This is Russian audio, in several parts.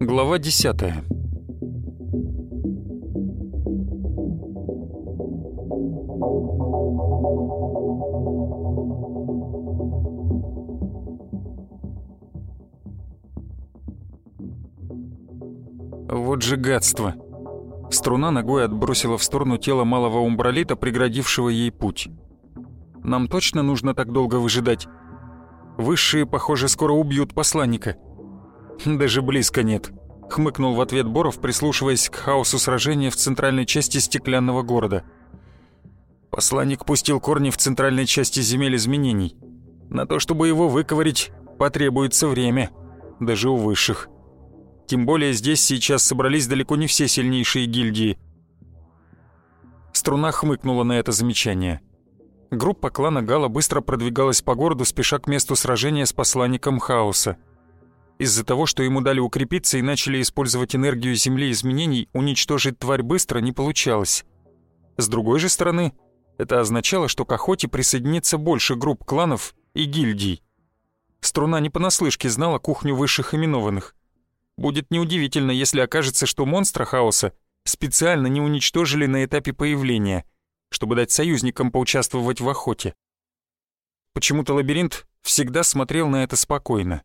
Глава десятая. Вот же гадство. Струна ногой отбросила в сторону тело малого умбралита, преградившего ей путь. Нам точно нужно так долго выжидать? Высшие, похоже, скоро убьют посланника. Даже близко нет. Хмыкнул в ответ Боров, прислушиваясь к хаосу сражения в центральной части стеклянного города. Посланник пустил корни в центральной части земель изменений. На то, чтобы его выковырить, потребуется время. Даже у высших. Тем более здесь сейчас собрались далеко не все сильнейшие гильдии. Струна хмыкнула на это замечание. Группа клана Гала быстро продвигалась по городу, спеша к месту сражения с посланником Хаоса. Из-за того, что ему дали укрепиться и начали использовать энергию Земли изменений, уничтожить тварь быстро не получалось. С другой же стороны, это означало, что к охоте присоединится больше групп кланов и гильдий. Струна не понаслышке знала кухню высших именованных. Будет неудивительно, если окажется, что монстра хаоса специально не уничтожили на этапе появления, чтобы дать союзникам поучаствовать в охоте. Почему-то лабиринт всегда смотрел на это спокойно.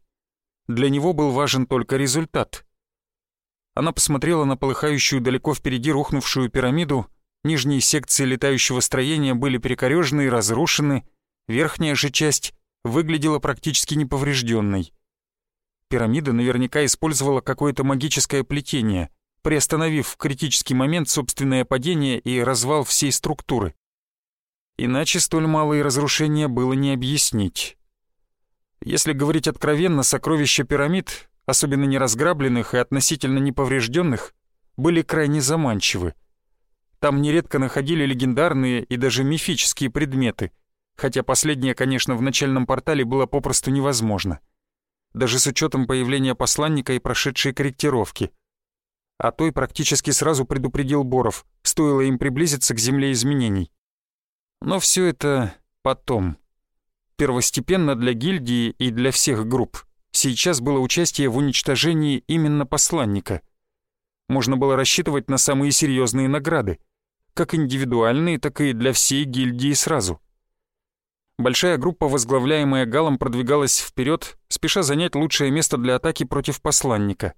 Для него был важен только результат. Она посмотрела на полыхающую далеко впереди рухнувшую пирамиду, нижние секции летающего строения были перекорежены и разрушены, верхняя же часть выглядела практически неповрежденной. Пирамида наверняка использовала какое-то магическое плетение, приостановив в критический момент собственное падение и развал всей структуры. Иначе столь малые разрушения было не объяснить. Если говорить откровенно, сокровища пирамид, особенно неразграбленных и относительно неповрежденных, были крайне заманчивы. Там нередко находили легендарные и даже мифические предметы, хотя последнее, конечно, в начальном портале было попросту невозможно — даже с учетом появления посланника и прошедшей корректировки. А той практически сразу предупредил Боров, стоило им приблизиться к земле изменений. Но все это потом. Первостепенно для гильдии и для всех групп сейчас было участие в уничтожении именно посланника. Можно было рассчитывать на самые серьезные награды, как индивидуальные, так и для всей гильдии сразу — Большая группа, возглавляемая Галом, продвигалась вперед, спеша занять лучшее место для атаки против посланника.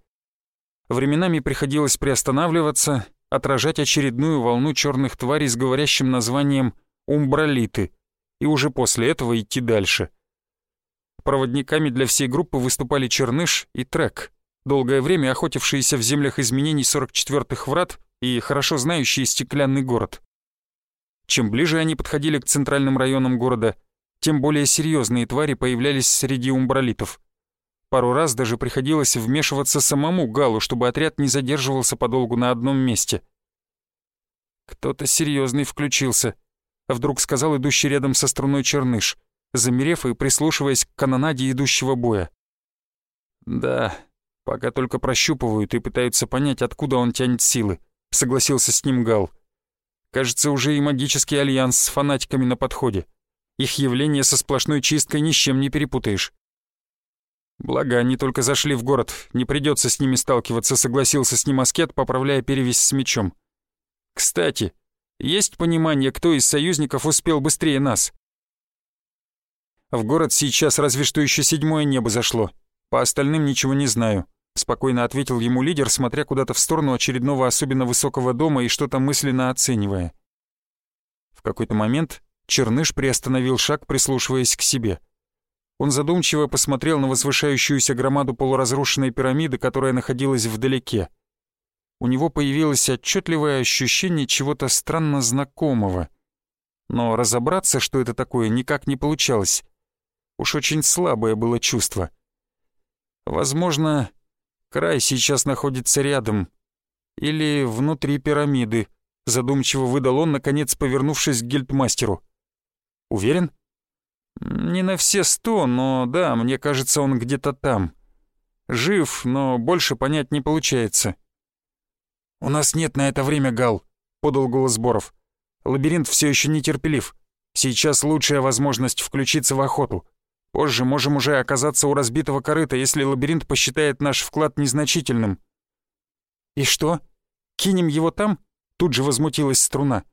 Временами приходилось приостанавливаться, отражать очередную волну черных тварей с говорящим названием «умбралиты», и уже после этого идти дальше. Проводниками для всей группы выступали Черныш и Трек, долгое время охотившиеся в землях изменений 44-х врат и хорошо знающие стеклянный город. Чем ближе они подходили к центральным районам города, тем более серьезные твари появлялись среди умбралитов. Пару раз даже приходилось вмешиваться самому Галу, чтобы отряд не задерживался подолгу на одном месте. «Кто-то серьезный включился», — вдруг сказал идущий рядом со струной черныш, замерев и прислушиваясь к канонаде идущего боя. «Да, пока только прощупывают и пытаются понять, откуда он тянет силы», — согласился с ним Гал. «Кажется, уже и магический альянс с фанатиками на подходе. Их явление со сплошной чисткой ни с чем не перепутаешь. Благо, они только зашли в город, не придется с ними сталкиваться, согласился с ним аскет, поправляя перевязь с мечом. Кстати, есть понимание, кто из союзников успел быстрее нас? В город сейчас разве что еще седьмое небо зашло. По остальным ничего не знаю. Спокойно ответил ему лидер, смотря куда-то в сторону очередного особенно высокого дома и что-то мысленно оценивая. В какой-то момент Черныш приостановил шаг, прислушиваясь к себе. Он задумчиво посмотрел на возвышающуюся громаду полуразрушенной пирамиды, которая находилась вдалеке. У него появилось отчетливое ощущение чего-то странно знакомого. Но разобраться, что это такое, никак не получалось. Уж очень слабое было чувство. Возможно, край сейчас находится рядом. Или внутри пирамиды, задумчиво выдал он, наконец повернувшись к гильдмастеру. Уверен? Не на все сто, но да, мне кажется, он где-то там. Жив, но больше понять не получается. «У нас нет на это время, Гал», — подал голос Боров. Лабиринт все еще нетерпелив. Сейчас лучшая возможность включиться в охоту. Позже можем уже оказаться у разбитого корыта, если лабиринт посчитает наш вклад незначительным». «И что? Кинем его там?» Тут же возмутилась струна.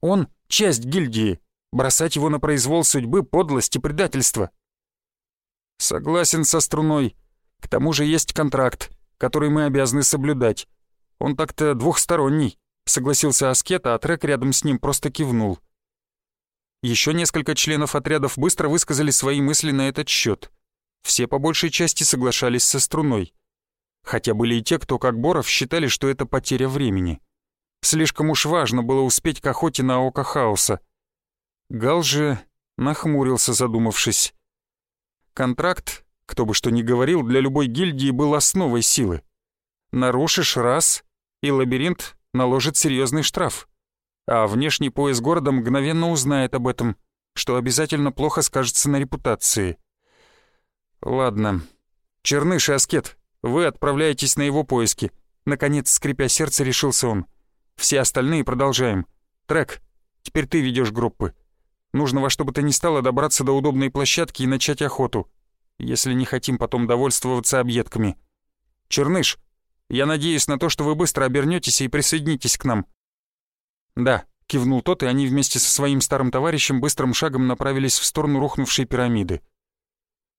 «Он — часть гильдии. Бросать его на произвол судьбы — подлость и предательство». «Согласен со струной. К тому же есть контракт, который мы обязаны соблюдать. Он так-то двухсторонний», — согласился Аскет, а трек рядом с ним просто кивнул. Еще несколько членов отрядов быстро высказали свои мысли на этот счет. Все по большей части соглашались со струной. Хотя были и те, кто, как Боров, считали, что это потеря времени. Слишком уж важно было успеть к охоте на око хаоса. Гал же нахмурился, задумавшись. Контракт, кто бы что ни говорил, для любой гильдии был основой силы. Нарушишь раз, и лабиринт наложит серьезный штраф. А внешний пояс города мгновенно узнает об этом, что обязательно плохо скажется на репутации. Ладно. Черныш и Аскет, вы отправляетесь на его поиски. Наконец, скрипя сердце, решился он. Все остальные продолжаем. Трек, теперь ты ведешь группы. Нужно во что бы то ни стало добраться до удобной площадки и начать охоту, если не хотим потом довольствоваться объедками. Черныш, я надеюсь на то, что вы быстро обернетесь и присоединитесь к нам». «Да», — кивнул тот, и они вместе со своим старым товарищем быстрым шагом направились в сторону рухнувшей пирамиды.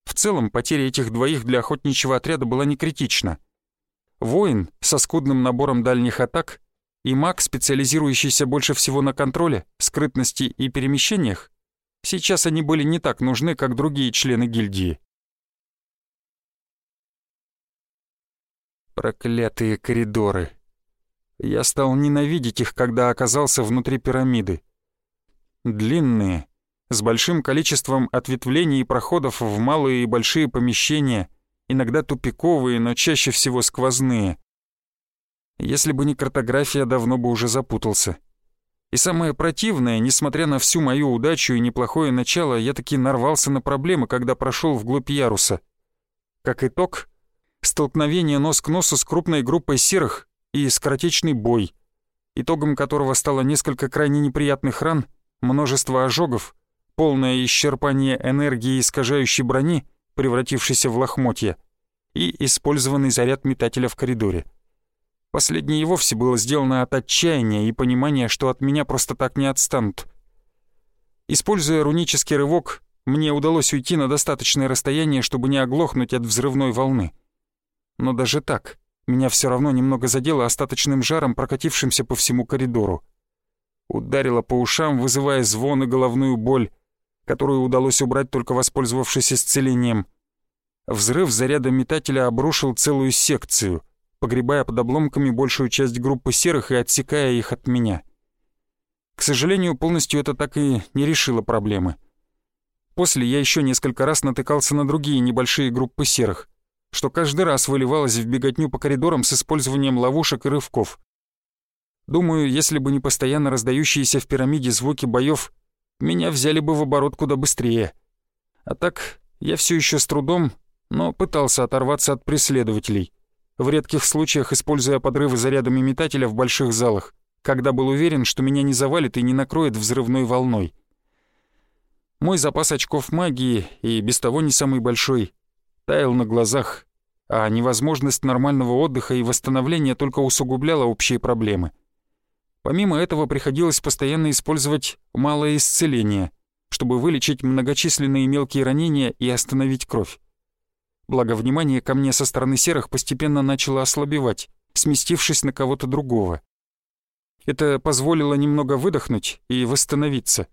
В целом, потеря этих двоих для охотничьего отряда была не критична. Воин со скудным набором дальних атак и маг, специализирующийся больше всего на контроле, скрытности и перемещениях, сейчас они были не так нужны, как другие члены гильдии. Проклятые коридоры. Я стал ненавидеть их, когда оказался внутри пирамиды. Длинные, с большим количеством ответвлений и проходов в малые и большие помещения, иногда тупиковые, но чаще всего сквозные. Если бы не картография, давно бы уже запутался. И самое противное, несмотря на всю мою удачу и неплохое начало, я таки нарвался на проблемы, когда прошел вглубь яруса. Как итог, столкновение нос к носу с крупной группой серых и скоротечный бой, итогом которого стало несколько крайне неприятных ран, множество ожогов, полное исчерпание энергии искажающей брони, превратившейся в лохмотья, и использованный заряд метателя в коридоре. Последнее и вовсе было сделано от отчаяния и понимания, что от меня просто так не отстанут. Используя рунический рывок, мне удалось уйти на достаточное расстояние, чтобы не оглохнуть от взрывной волны. Но даже так, меня все равно немного задело остаточным жаром, прокатившимся по всему коридору. Ударило по ушам, вызывая звон и головную боль, которую удалось убрать, только воспользовавшись исцелением. Взрыв заряда метателя обрушил целую секцию — погребая под обломками большую часть группы серых и отсекая их от меня. К сожалению, полностью это так и не решило проблемы. После я еще несколько раз натыкался на другие небольшие группы серых, что каждый раз выливалось в беготню по коридорам с использованием ловушек и рывков. Думаю, если бы не постоянно раздающиеся в пирамиде звуки боев, меня взяли бы в оборот куда быстрее. А так, я все еще с трудом, но пытался оторваться от преследователей в редких случаях используя подрывы зарядами метателя в больших залах, когда был уверен, что меня не завалит и не накроет взрывной волной. Мой запас очков магии, и без того не самый большой, таял на глазах, а невозможность нормального отдыха и восстановления только усугубляла общие проблемы. Помимо этого приходилось постоянно использовать малое исцеление, чтобы вылечить многочисленные мелкие ранения и остановить кровь. Благо, внимание ко мне со стороны серых постепенно начало ослабевать, сместившись на кого-то другого. Это позволило немного выдохнуть и восстановиться.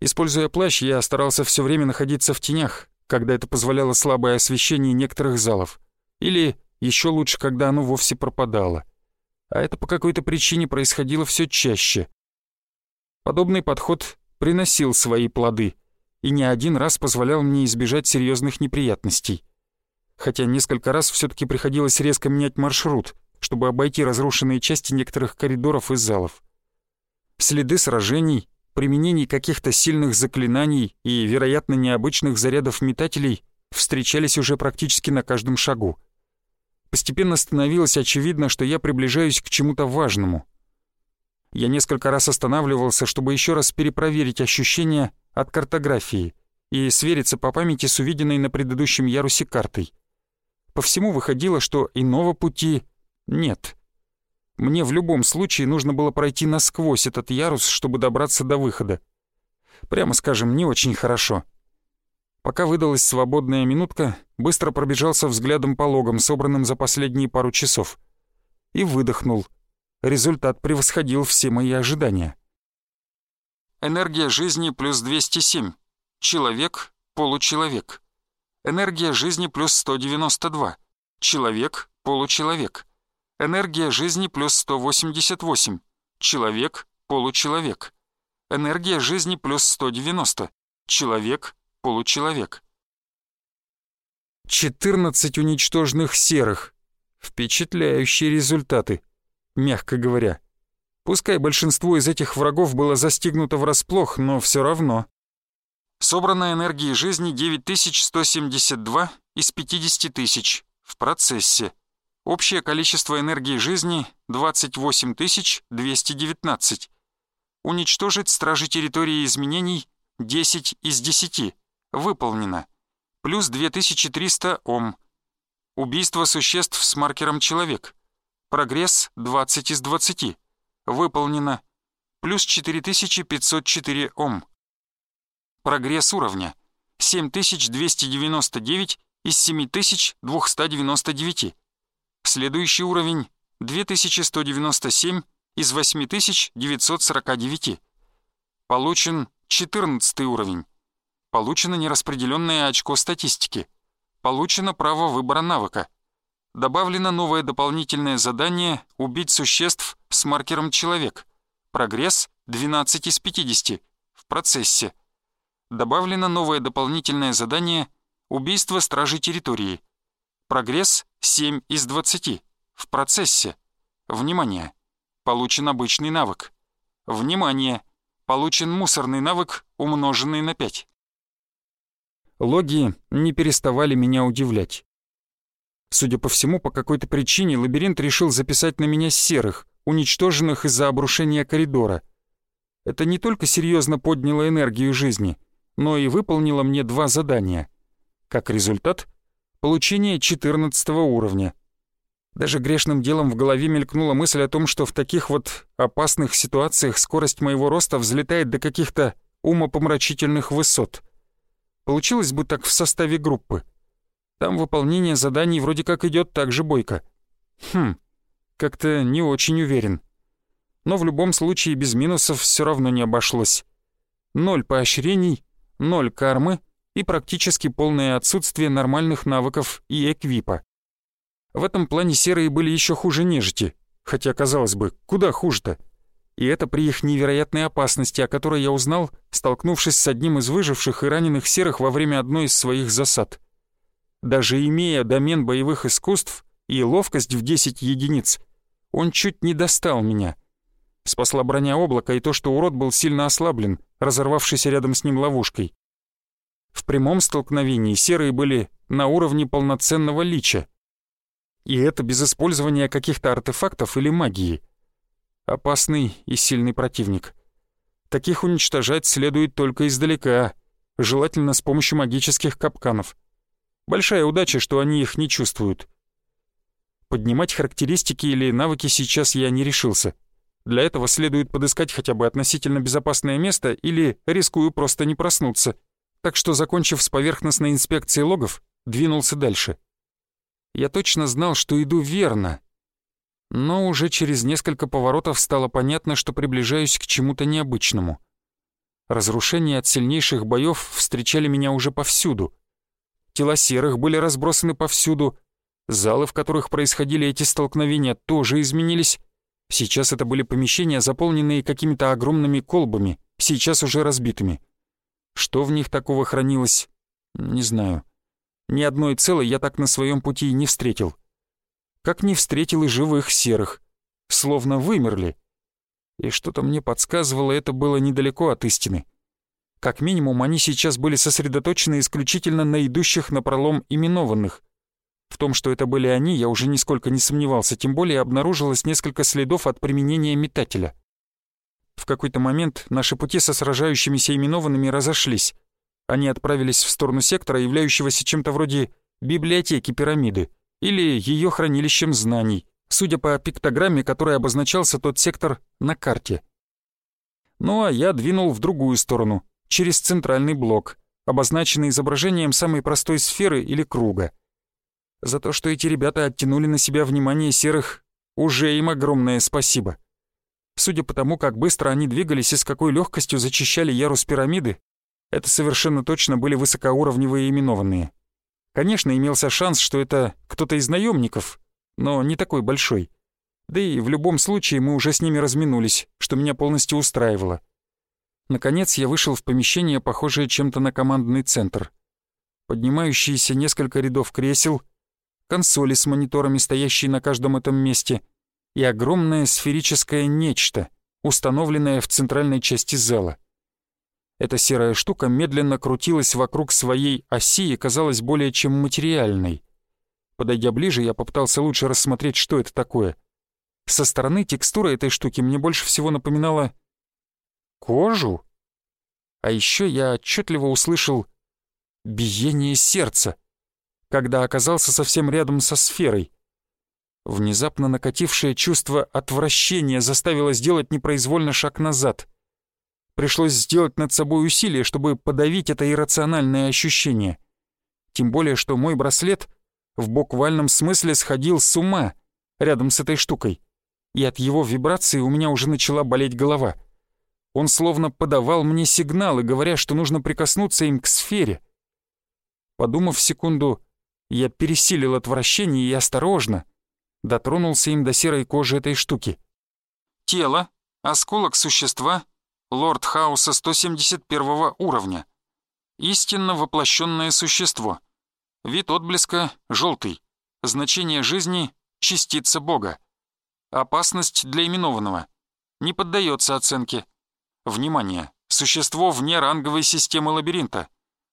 Используя плащ, я старался все время находиться в тенях, когда это позволяло слабое освещение некоторых залов. Или еще лучше, когда оно вовсе пропадало. А это по какой-то причине происходило все чаще. Подобный подход приносил свои плоды — и не один раз позволял мне избежать серьезных неприятностей. Хотя несколько раз все таки приходилось резко менять маршрут, чтобы обойти разрушенные части некоторых коридоров и залов. Следы сражений, применений каких-то сильных заклинаний и, вероятно, необычных зарядов метателей встречались уже практически на каждом шагу. Постепенно становилось очевидно, что я приближаюсь к чему-то важному. Я несколько раз останавливался, чтобы еще раз перепроверить ощущения от картографии и свериться по памяти с увиденной на предыдущем ярусе картой. По всему выходило, что иного пути нет. Мне в любом случае нужно было пройти насквозь этот ярус, чтобы добраться до выхода. Прямо скажем, не очень хорошо. Пока выдалась свободная минутка, быстро пробежался взглядом по логам, собранным за последние пару часов. И выдохнул. Результат превосходил все мои ожидания. Энергия жизни плюс 207. Человек, получеловек. Энергия жизни плюс 192. Человек, получеловек. Энергия жизни плюс 188. Человек, получеловек. Энергия жизни плюс 190. Человек, получеловек. 14 уничтоженных серых. Впечатляющие результаты, мягко говоря. Пускай большинство из этих врагов было застигнуто врасплох, но все равно. Собрано энергии жизни 9172 из 50 тысяч в процессе. Общее количество энергии жизни 28219. Уничтожить стражи территории изменений 10 из 10. Выполнено. Плюс 2300 Ом. Убийство существ с маркером «Человек». Прогресс 20 из 20. Выполнено. Плюс 4504 Ом. Прогресс уровня 7299 из 7299. Следующий уровень 2197 из 8949. Получен 14 уровень. Получено нераспределенное очко статистики. Получено право выбора навыка. Добавлено новое дополнительное задание «Убить существ с маркером «Человек». Прогресс 12 из 50. В процессе добавлено новое дополнительное задание «Убийство стражей территории». Прогресс 7 из 20. В процессе. Внимание! Получен обычный навык. Внимание! Получен мусорный навык, умноженный на 5. Логи не переставали меня удивлять. Судя по всему, по какой-то причине лабиринт решил записать на меня серых, уничтоженных из-за обрушения коридора. Это не только серьезно подняло энергию жизни, но и выполнила мне два задания. Как результат — получение 14 уровня. Даже грешным делом в голове мелькнула мысль о том, что в таких вот опасных ситуациях скорость моего роста взлетает до каких-то умопомрачительных высот. Получилось бы так в составе группы. Там выполнение заданий вроде как идет так же бойко. Хм, как-то не очень уверен. Но в любом случае без минусов все равно не обошлось. Ноль поощрений, ноль кармы и практически полное отсутствие нормальных навыков и эквипа. В этом плане серые были еще хуже нежити, хотя, казалось бы, куда хуже-то? И это при их невероятной опасности, о которой я узнал, столкнувшись с одним из выживших и раненых серых во время одной из своих засад. Даже имея домен боевых искусств и ловкость в 10 единиц, он чуть не достал меня. Спасла броня облака и то, что урод был сильно ослаблен, разорвавшийся рядом с ним ловушкой. В прямом столкновении серые были на уровне полноценного лича. И это без использования каких-то артефактов или магии. Опасный и сильный противник. Таких уничтожать следует только издалека, желательно с помощью магических капканов. Большая удача, что они их не чувствуют. Поднимать характеристики или навыки сейчас я не решился. Для этого следует подыскать хотя бы относительно безопасное место или рискую просто не проснуться. Так что, закончив с поверхностной инспекцией логов, двинулся дальше. Я точно знал, что иду верно. Но уже через несколько поворотов стало понятно, что приближаюсь к чему-то необычному. Разрушения от сильнейших боев встречали меня уже повсюду. Тела серых были разбросаны повсюду, залы, в которых происходили эти столкновения, тоже изменились, Сейчас это были помещения, заполненные какими-то огромными колбами, сейчас уже разбитыми. Что в них такого хранилось, не знаю. Ни одной целой я так на своем пути и не встретил. Как не встретил и живых серых. Словно вымерли. И что-то мне подсказывало, это было недалеко от истины. Как минимум, они сейчас были сосредоточены исключительно на идущих напролом именованных — в том, что это были они, я уже нисколько не сомневался, тем более обнаружилось несколько следов от применения метателя. В какой-то момент наши пути со сражающимися именованными разошлись. Они отправились в сторону сектора, являющегося чем-то вроде библиотеки пирамиды или ее хранилищем знаний, судя по пиктограмме, которой обозначался тот сектор на карте. Ну а я двинул в другую сторону, через центральный блок, обозначенный изображением самой простой сферы или круга. За то, что эти ребята оттянули на себя внимание серых, уже им огромное спасибо. Судя по тому, как быстро они двигались и с какой легкостью зачищали ярус пирамиды, это совершенно точно были высокоуровневые именованные. Конечно, имелся шанс, что это кто-то из наемников, но не такой большой. Да и в любом случае мы уже с ними разминулись, что меня полностью устраивало. Наконец я вышел в помещение, похожее чем-то на командный центр. Поднимающиеся несколько рядов кресел, консоли с мониторами, стоящие на каждом этом месте — и огромное сферическое нечто, установленное в центральной части зала. Эта серая штука медленно крутилась вокруг своей оси и казалась более чем материальной. Подойдя ближе, я попытался лучше рассмотреть, что это такое. Со стороны текстура этой штуки мне больше всего напоминала кожу. А еще я отчетливо услышал биение сердца, когда оказался совсем рядом со сферой. Внезапно накатившее чувство отвращения заставило сделать непроизвольно шаг назад. Пришлось сделать над собой усилие, чтобы подавить это иррациональное ощущение. Тем более, что мой браслет в буквальном смысле сходил с ума рядом с этой штукой, и от его вибрации у меня уже начала болеть голова. Он словно подавал мне сигналы, говоря, что нужно прикоснуться им к сфере. Подумав секунду, я пересилил отвращение и осторожно, дотронулся им до серой кожи этой штуки. Тело, осколок существа, лорд Хауса 171 уровня. Истинно воплощенное существо. Вид отблеска — желтый. Значение жизни — частица Бога. Опасность для именованного. Не поддается оценке. Внимание! Существо вне ранговой системы лабиринта.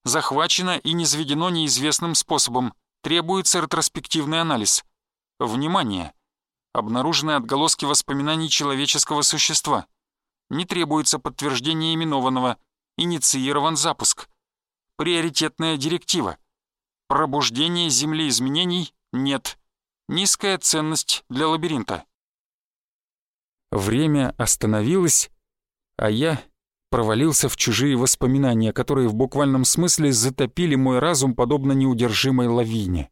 Захвачено и низведено неизвестным способом. Требуется ретроспективный анализ. Внимание! Обнаружены отголоски воспоминаний человеческого существа. Не требуется подтверждение именованного. Инициирован запуск. Приоритетная директива. Пробуждение Земли изменений нет. Низкая ценность для лабиринта. Время остановилось, а я провалился в чужие воспоминания, которые в буквальном смысле затопили мой разум подобно неудержимой лавине.